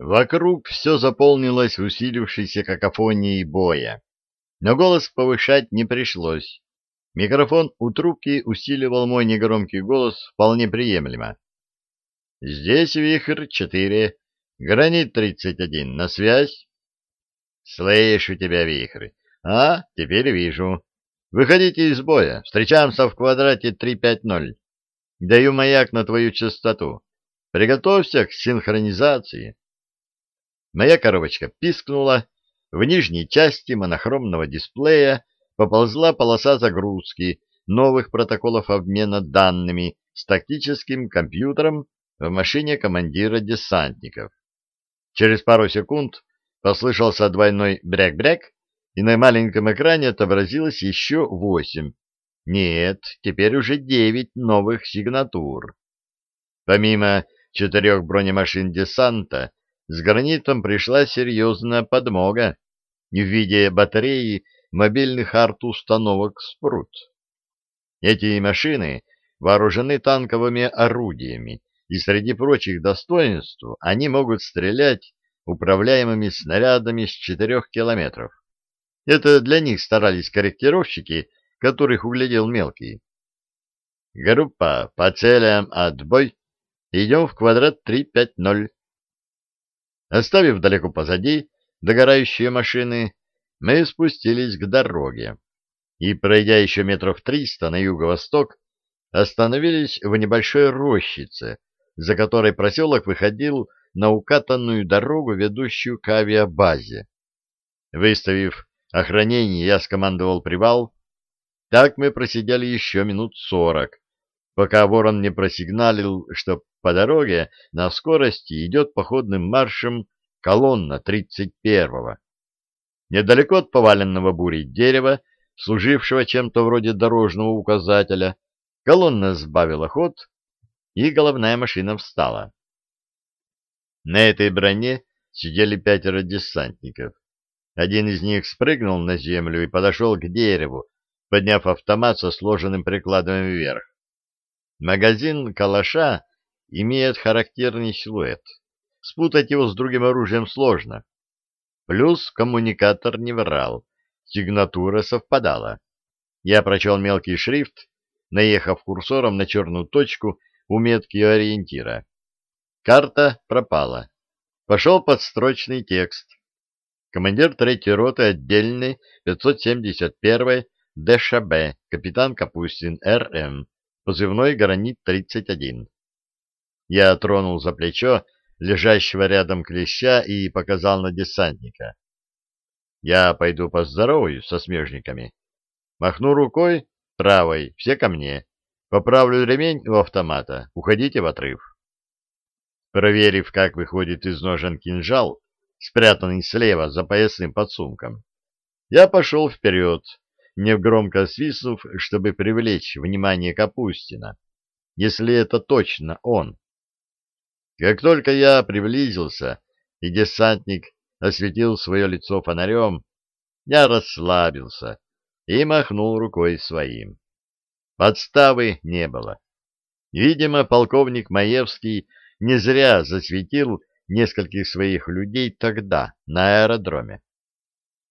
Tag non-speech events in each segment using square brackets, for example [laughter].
Вокруг все заполнилось усилившейся какофонией боя. Но голос повышать не пришлось. Микрофон у трубки усиливал мой негромкий голос вполне приемлемо. «Здесь Вихрь-4, Гранит-31, на связь?» «Слышу тебя, Вихрь. А, теперь вижу. Выходите из боя, встречаемся в квадрате 350. Даю маяк на твою частоту. Приготовься к синхронизации». Моя коробочка пискнула, в нижней части монохромного дисплея поползла полоса загрузки новых протоколов обмена данными с тактическим компьютером в машине командира десантников. Через пару секунд послышался двойной бряк-бряк, и на маленьком экране отобразилось еще восемь. Нет, теперь уже девять новых сигнатур. Помимо четырех бронемашин десанта, с гранитом пришла серьезная подмога в виде батареи мобильных арт-установок «Спрут». Эти машины вооружены танковыми орудиями, и среди прочих достоинств они могут стрелять управляемыми снарядами с четырех километров. Это для них старались корректировщики, которых углядел мелкий. Группа по целям отбой. Идем в квадрат 350. Оставив далеко позади догорающие машины, мы спустились к дороге и, пройдя еще метров триста на юго-восток, остановились в небольшой рощице, за которой проселок выходил на укатанную дорогу, ведущую к авиабазе. Выставив охранение, я скомандовал привал. Так мы просидели еще минут сорок, пока ворон не просигналил, что по дороге на скорости идет походным маршем колонна 31-го. Недалеко от поваленного бурей дерева, служившего чем-то вроде дорожного указателя, колонна сбавила ход, и головная машина встала. На этой броне сидели пятеро десантников. Один из них спрыгнул на землю и подошел к дереву, подняв автомат со сложенным прикладом вверх. Магазин калаша имеет характерный силуэт. Спутать его с другим оружием сложно. Плюс коммуникатор не врал, сигнатура совпадала. Я прочел мелкий шрифт, наехав курсором на черную точку у метки ориентира. Карта пропала. Пошел подстрочный текст. Командир третьей роты отдельной 571-й ДШБ, капитан Капустин, РМ, позывной «Гранит-31». Я тронул за плечо лежащего рядом клеща и показал на десантника. Я пойду поздороваюсь со смежниками. Махну рукой, правой, все ко мне. Поправлю ремень у автомата, уходите в отрыв. Проверив, как выходит из ножен кинжал, спрятанный слева за поясным подсумком, я пошел вперед, не громко свистнув, чтобы привлечь внимание Капустина, если это точно он. Как только я приблизился, и десантник осветил свое лицо фонарем, я расслабился и махнул рукой своим. Подставы не было. Видимо, полковник Маевский не зря засветил нескольких своих людей тогда на аэродроме.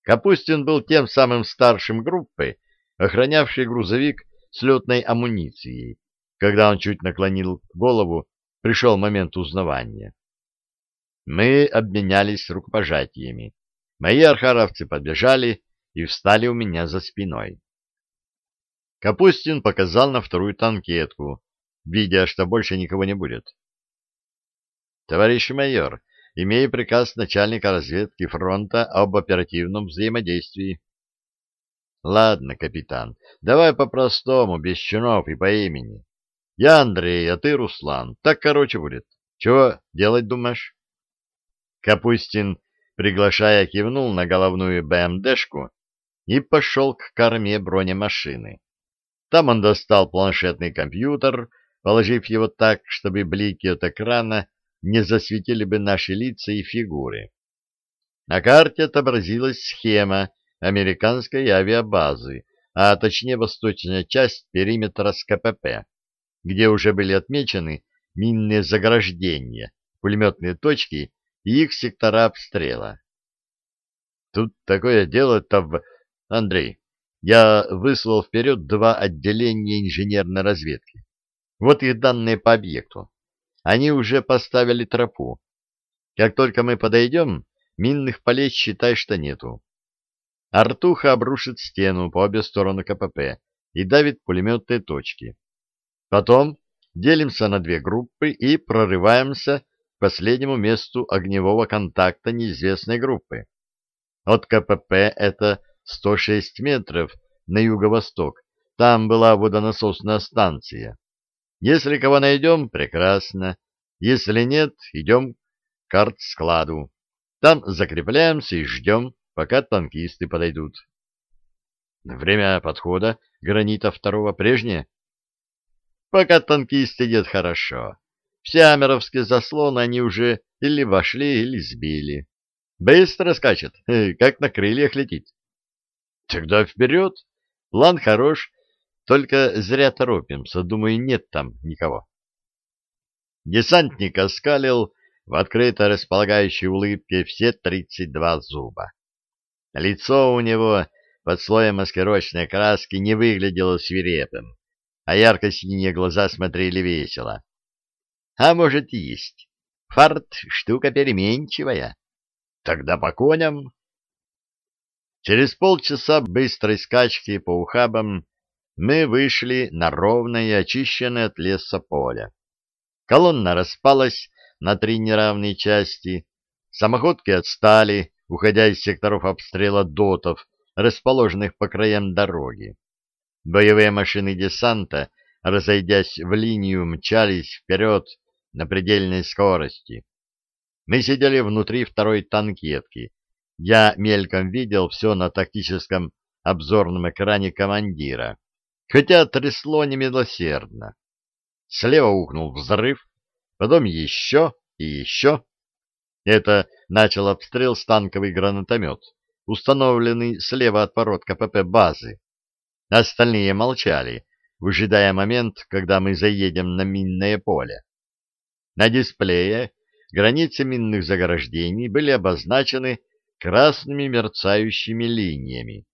Капустин был тем самым старшим группы, охранявший грузовик с летной амуницией, когда он чуть наклонил голову пришел момент узнавания. Мы обменялись рукопожатиями. Мои архаровцы подбежали и встали у меня за спиной. Капустин показал на вторую танкетку, видя, что больше никого не будет. «Товарищ майор, имею приказ начальника разведки фронта об оперативном взаимодействии». «Ладно, капитан, давай по-простому, без чинов и по имени. Я Андрей, а ты Руслан. Так короче будет. Чего делать думаешь? Капустин, приглашая, кивнул на головную БМДшку и пошел к корме бронемашины. Там он достал планшетный компьютер, положив его так, чтобы блики от экрана не засветили бы наши лица и фигуры. На карте отобразилась схема американской авиабазы, а точнее восточная часть периметра с КПП где уже были отмечены минные заграждения, пулеметные точки и их сектора обстрела. Тут такое дело-то в... Андрей, я выслал вперед два отделения инженерной разведки. Вот их данные по объекту. Они уже поставили тропу. Как только мы подойдем, минных полей считай, что нету. Артуха обрушит стену по обе стороны КПП и давит пулеметные точки. Потом делимся на две группы и прорываемся к последнему месту огневого контакта неизвестной группы. От КПП это 106 метров на юго-восток. Там была водонасосная станция. Если кого найдем, прекрасно. Если нет, идем к арт-складу. Там закрепляемся и ждем, пока танкисты подойдут. Время подхода гранита второго прежнее. Пока танкист идет хорошо. Все амеровские заслоны они уже или вошли, или сбили. Быстро скачет, [laughs] как на крыльях летит. Тогда вперед. План хорош, только зря торопимся. Думаю, нет там никого. Десантник оскалил в открыто располагающей улыбке все тридцать два зуба. Лицо у него под слоем маскировочной краски не выглядело свирепым, а ярко-синие глаза смотрели весело. А может, есть. Фарт — штука переменчивая. Тогда по коням. Через полчаса быстрой скачки по ухабам мы вышли на ровное очищенное от леса поле. Колонна распалась на три неравные части, самоходки отстали, уходя из секторов обстрела дотов, расположенных по краям дороги. Боевые машины десанта, разойдясь в линию, мчались вперед на предельной скорости. Мы сидели внутри второй танкетки. Я мельком видел все на тактическом обзорном экране командира, хотя трясло немилосердно. Слева ухнул взрыв, потом еще и еще. Это начал обстрел танковый гранатомет, установленный слева от пород КПП базы. Остальные молчали, выжидая момент, когда мы заедем на минное поле. На дисплее границы минных заграждений были обозначены красными мерцающими линиями.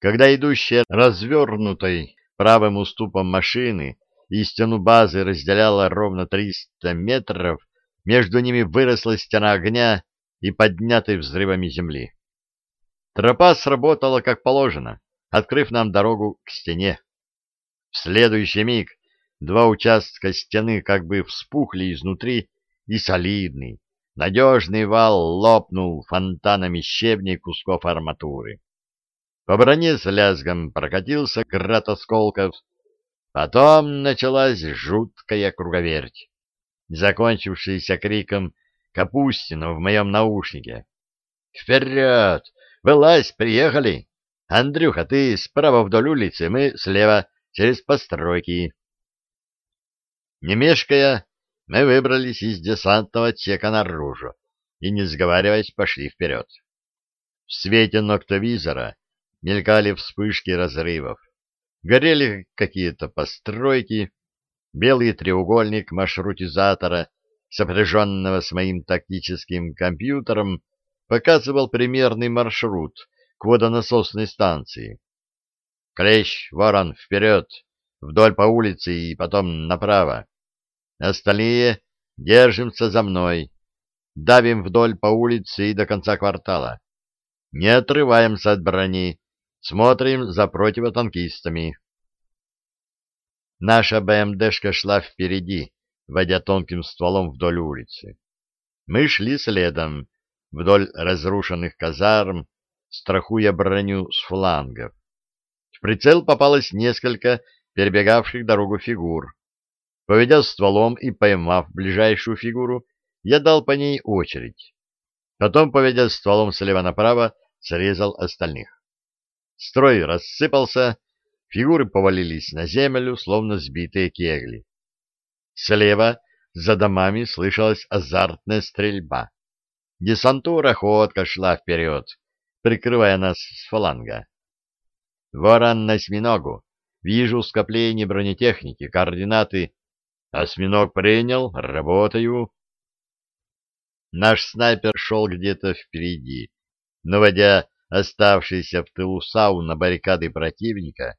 Когда идущая развернутой правым уступом машины и стену базы разделяла ровно 300 метров, между ними выросла стена огня и поднятой взрывами земли. Тропа сработала как положено, открыв нам дорогу к стене. В следующий миг два участка стены как бы вспухли изнутри и солидный, надежный вал лопнул фонтанами щебней кусков арматуры. По броне с лязгом прокатился град осколков, потом началась жуткая круговерть, закончившаяся криком Капустина в моем наушнике. «Вперед! Вылазь, приехали! Андрюха, ты справа вдоль улицы, мы слева, через постройки!» Не мешкая, мы выбрались из десантного отсека наружу и, не сговариваясь, пошли вперед. В свете ноктовизора мелькали вспышки разрывов. Горели какие-то постройки, белый треугольник маршрутизатора, сопряженного с моим тактическим компьютером, показывал примерный маршрут к водонасосной станции. Клещ, ворон, вперед, вдоль по улице и потом направо. Остальные держимся за мной. Давим вдоль по улице и до конца квартала. Не отрываемся от брони. Смотрим за противотанкистами. Наша БМДшка шла впереди, водя тонким стволом вдоль улицы. Мы шли следом, вдоль разрушенных казарм, страхуя броню с флангов. В прицел попалось несколько перебегавших дорогу фигур. Поведя стволом и поймав ближайшую фигуру, я дал по ней очередь. Потом, поведя стволом слева направо, срезал остальных. Строй рассыпался, фигуры повалились на землю, словно сбитые кегли. Слева, за домами, слышалась азартная стрельба. Десантура ходка шла вперед, прикрывая нас с фаланга. Ворон на осьминогу. Вижу скопление бронетехники, координаты Осьминог принял, работаю. Наш снайпер шел где-то впереди, наводя оставшиеся в тылу САУ на баррикады противника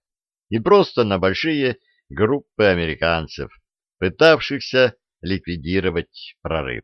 и просто на большие группы американцев, пытавшихся ликвидировать прорыв.